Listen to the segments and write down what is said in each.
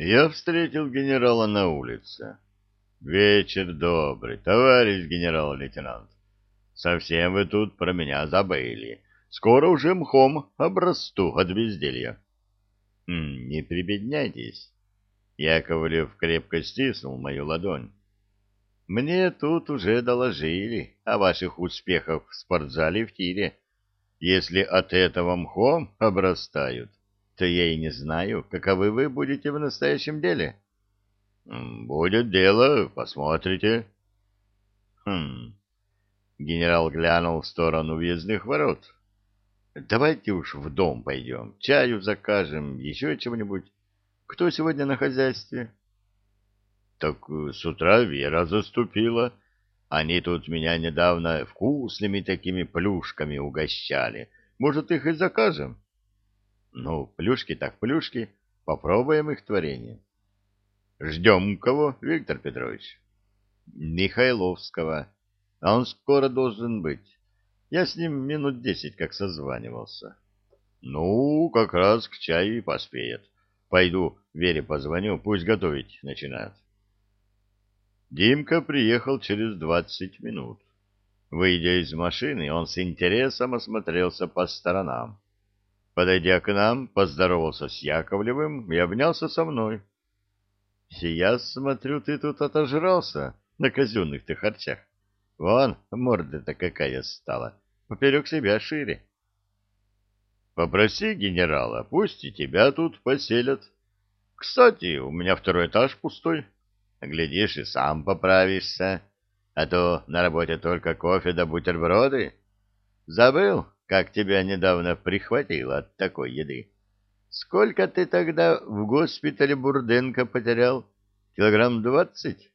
Я встретил генерала на улице. Вечер добрый, товарищ генерал-лейтенант. Совсем вы тут про меня забыли. Скоро уже мхом обрасту от безделья. Не прибедняйтесь. Яковлев крепко стиснул мою ладонь. Мне тут уже доложили о ваших успехах в спортзале в тире. Если от этого мхом обрастают, то я и не знаю, каковы вы будете в настоящем деле. Будет дело, посмотрите. Хм. Генерал глянул в сторону въездных ворот. Давайте уж в дом пойдем, чаю закажем, еще чего-нибудь. Кто сегодня на хозяйстве? Так с утра Вера заступила. Они тут меня недавно вкусными такими плюшками угощали. Может, их и закажем? Ну, плюшки так плюшки. Попробуем их творение. Ждем кого, Виктор Петрович? Михайловского. А он скоро должен быть. Я с ним минут десять как созванивался. Ну, как раз к чаю и поспеет. Пойду Вере позвоню, пусть готовить начинает. Димка приехал через двадцать минут. Выйдя из машины, он с интересом осмотрелся по сторонам. Подойдя к нам, поздоровался с Яковлевым и обнялся со мной. — Я смотрю, ты тут отожрался на казенных-то харчах. Вон, морда-то какая стала, поперек себя шире. — Попроси генерала, пусть и тебя тут поселят. Кстати, у меня второй этаж пустой. — Глядишь, и сам поправишься, а то на работе только кофе да бутерброды. Забыл, как тебя недавно прихватило от такой еды? Сколько ты тогда в госпитале Бурденко потерял? Килограмм двадцать?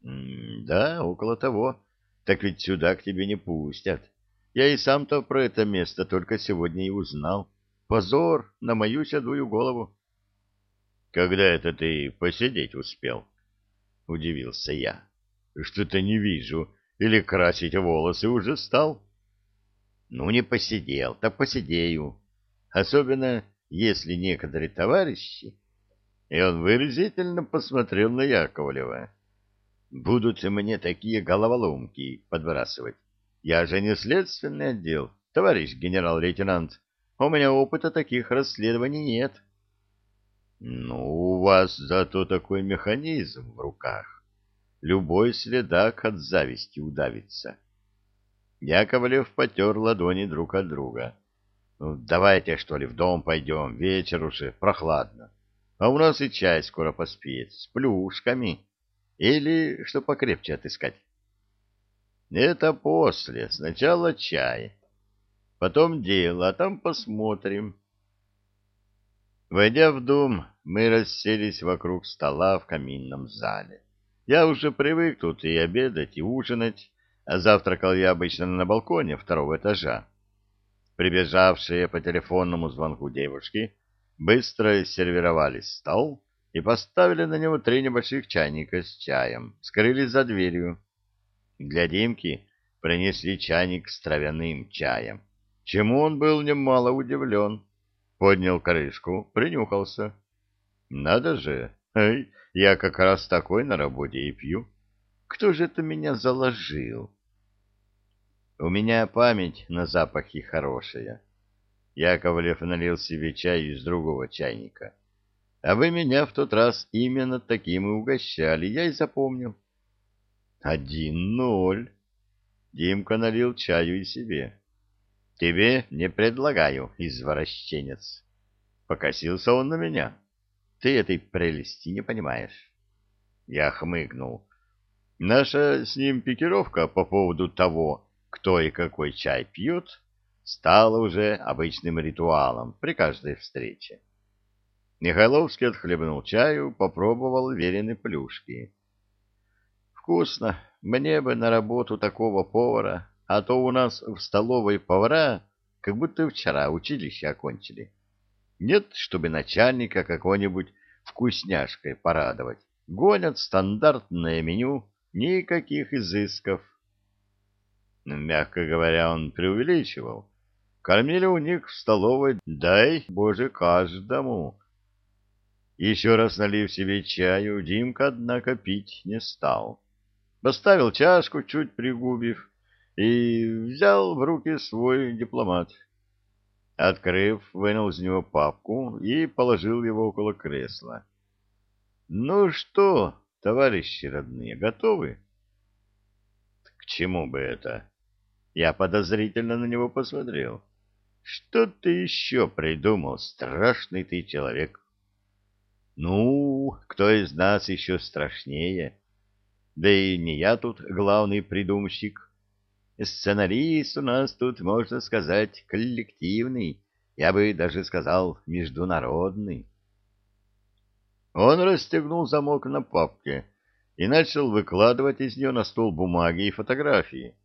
да, около того. Так ведь сюда к тебе не пустят. Я и сам-то про это место только сегодня и узнал. Позор на мою седую голову. Когда это ты посидеть успел? — удивился я. Что-то не вижу. Или красить волосы уже стал? Ну, не посидел, так посидею. Особенно, если некоторые товарищи... И он выразительно посмотрел на Яковлева. Будут мне такие головоломки подбрасывать. Я же не следственный отдел, товарищ генерал-лейтенант. У меня опыта таких расследований нет. — ну, у вас зато такой механизм в руках. Любой следак от зависти удавится. Яковлев потер ладони друг от друга. Ну, давайте, что ли, в дом пойдем, вечер уже, прохладно. А у нас и чай скоро поспеет, с плюшками. Или что покрепче отыскать. Это после, сначала чай. Потом дело, а там посмотрим. Войдя в дом, мы расселись вокруг стола в каминном зале. Я уже привык тут и обедать, и ужинать, завтракал я обычно на балконе второго этажа. Прибежавшие по телефонному звонку девушки быстро сервировали стол и поставили на него три небольших чайника с чаем, скрылись за дверью. Для Димки принесли чайник с травяным чаем, чему он был немало удивлен поднял крышку, принюхался. Надо же, эй, я как раз такой на работе и пью. Кто же это меня заложил? У меня память на запахи хорошая. Яковлев налил себе чай из другого чайника. А вы меня в тот раз именно таким и угощали, я и запомнил. Один ноль. Димка налил чаю и себе. Тебе не предлагаю, извращенец. Покосился он на меня. Ты этой прелести не понимаешь. Я хмыкнул. Наша с ним пикировка по поводу того, кто и какой чай пьет, стала уже обычным ритуалом при каждой встрече. Михайловский отхлебнул чаю, попробовал верены плюшки. «Вкусно. Мне бы на работу такого повара а то у нас в столовой повара как будто вчера училище окончили. Нет, чтобы начальника какой-нибудь вкусняшкой порадовать. Гонят стандартное меню, никаких изысков. Мягко говоря, он преувеличивал. Кормили у них в столовой, дай Боже, каждому. Еще раз налив себе чаю, Димка, однако, пить не стал. Поставил чашку, чуть пригубив, и взял в руки свой дипломат. Открыв, вынул из него папку и положил его около кресла. — Ну что, товарищи родные, готовы? — К чему бы это? Я подозрительно на него посмотрел. — Что ты еще придумал, страшный ты человек? — Ну, кто из нас еще страшнее? Да и не я тут главный придумщик. Сценарист у нас тут, можно сказать, коллективный, я бы даже сказал, международный. Он расстегнул замок на папке и начал выкладывать из нее на стол бумаги и фотографии.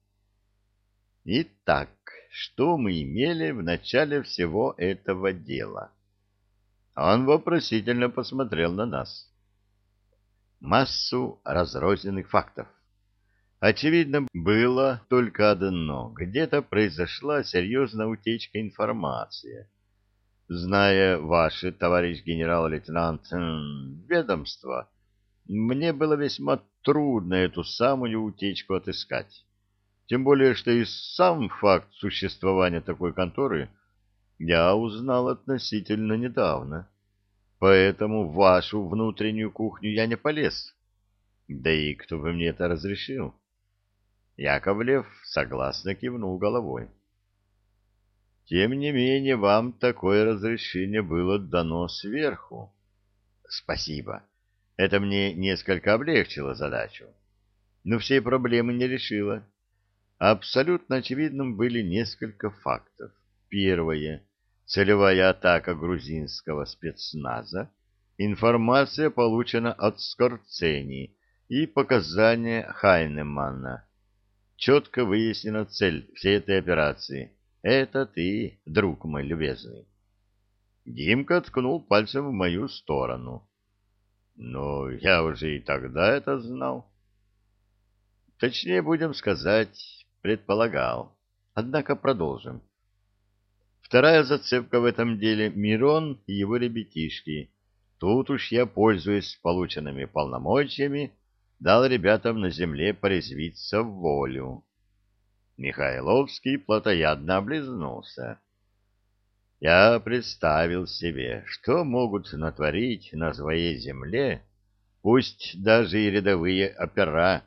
Итак, что мы имели в начале всего этого дела? Он вопросительно посмотрел на нас. Массу разрозненных фактов Очевидно, было только одно. Где-то произошла серьезная утечка информации. Зная ваше, товарищ генерал-лейтенант, ведомство, мне было весьма трудно эту самую утечку отыскать. Тем более, что и сам факт существования такой конторы я узнал относительно недавно. Поэтому в вашу внутреннюю кухню я не полез. Да и кто бы мне это разрешил? Яковлев согласно кивнул головой. Тем не менее, вам такое разрешение было дано сверху. Спасибо. Это мне несколько облегчило задачу. Но все проблемы не решило. Абсолютно очевидным были несколько фактов. Первое. Целевая атака грузинского спецназа. Информация получена от Скорцени и показания Хайнемана четко выяснена цель всей этой операции. Это ты, друг мой любезный. Димка ткнул пальцем в мою сторону. Ну, я уже и тогда это знал. Точнее, будем сказать, предполагал. Однако продолжим. Вторая зацепка в этом деле — Мирон и его ребятишки. Тут уж я, пользуясь полученными полномочиями, дал ребятам на земле порезвиться в волю. Михайловский плотоядно облизнулся. Я представил себе, что могут натворить на своей земле, пусть даже и рядовые опера,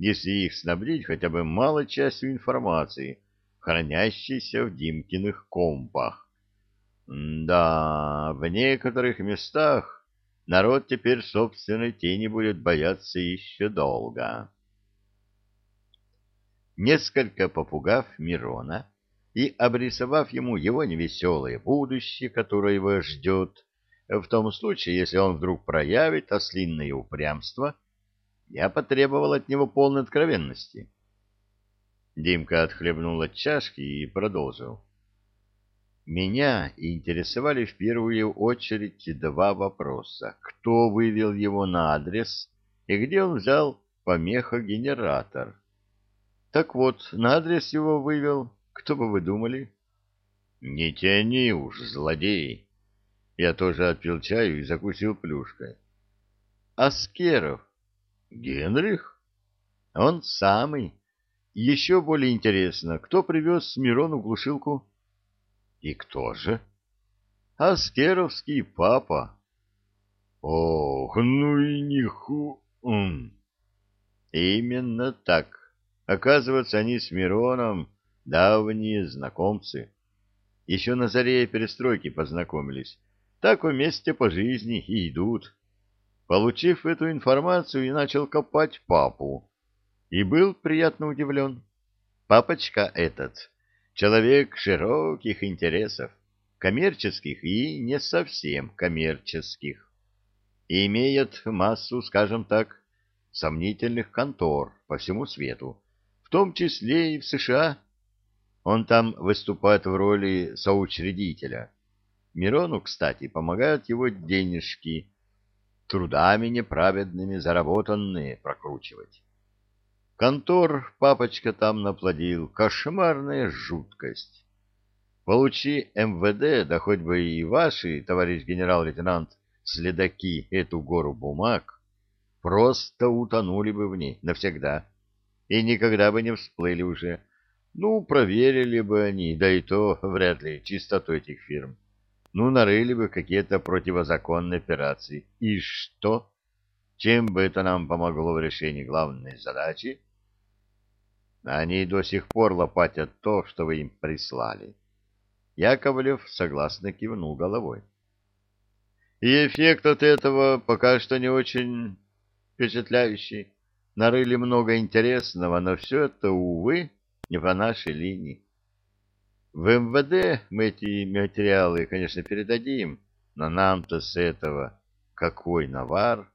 если их снабдить хотя бы малой частью информации, хранящейся в Димкиных компах. да, в некоторых местах народ теперь собственной тени будет бояться еще долго. Несколько попугав Мирона и обрисовав ему его невеселое будущее, которое его ждет, в том случае, если он вдруг проявит ослинное упрямство, я потребовал от него полной откровенности. Димка отхлебнул от чашки и продолжил. Меня интересовали в первую очередь два вопроса. Кто вывел его на адрес и где он взял помехогенератор? Так вот, на адрес его вывел, кто бы вы думали? Не тяни уж, злодей. Я тоже отпил чаю и закусил плюшкой. Аскеров. Генрих? Он самый. Еще более интересно, кто привез Мирону глушилку? И кто же? Аскеровский папа. Ох, ну и ниху... Именно так. Оказывается, они с Мироном давние знакомцы. Еще на заре перестройки познакомились. Так вместе по жизни и идут. Получив эту информацию, я начал копать папу. И был приятно удивлен. Папочка этот Человек широких интересов, коммерческих и не совсем коммерческих. И имеет массу, скажем так, сомнительных контор по всему свету, в том числе и в США. Он там выступает в роли соучредителя. Мирону, кстати, помогают его денежки, трудами неправедными заработанные прокручивать. Контор папочка там наплодил. Кошмарная жуткость. Получи МВД, да хоть бы и ваши, товарищ генерал-лейтенант, следаки эту гору бумаг, просто утонули бы в ней навсегда и никогда бы не всплыли уже. Ну, проверили бы они, да и то вряд ли чистоту этих фирм. Ну, нарыли бы какие-то противозаконные операции. И что? Чем бы это нам помогло в решении главной задачи? Они до сих пор лопатят то, что вы им прислали. Яковлев согласно кивнул головой. И эффект от этого пока что не очень впечатляющий. Нарыли много интересного, но все это, увы, не по нашей линии. В МВД мы эти материалы, конечно, передадим, но нам-то с этого какой навар?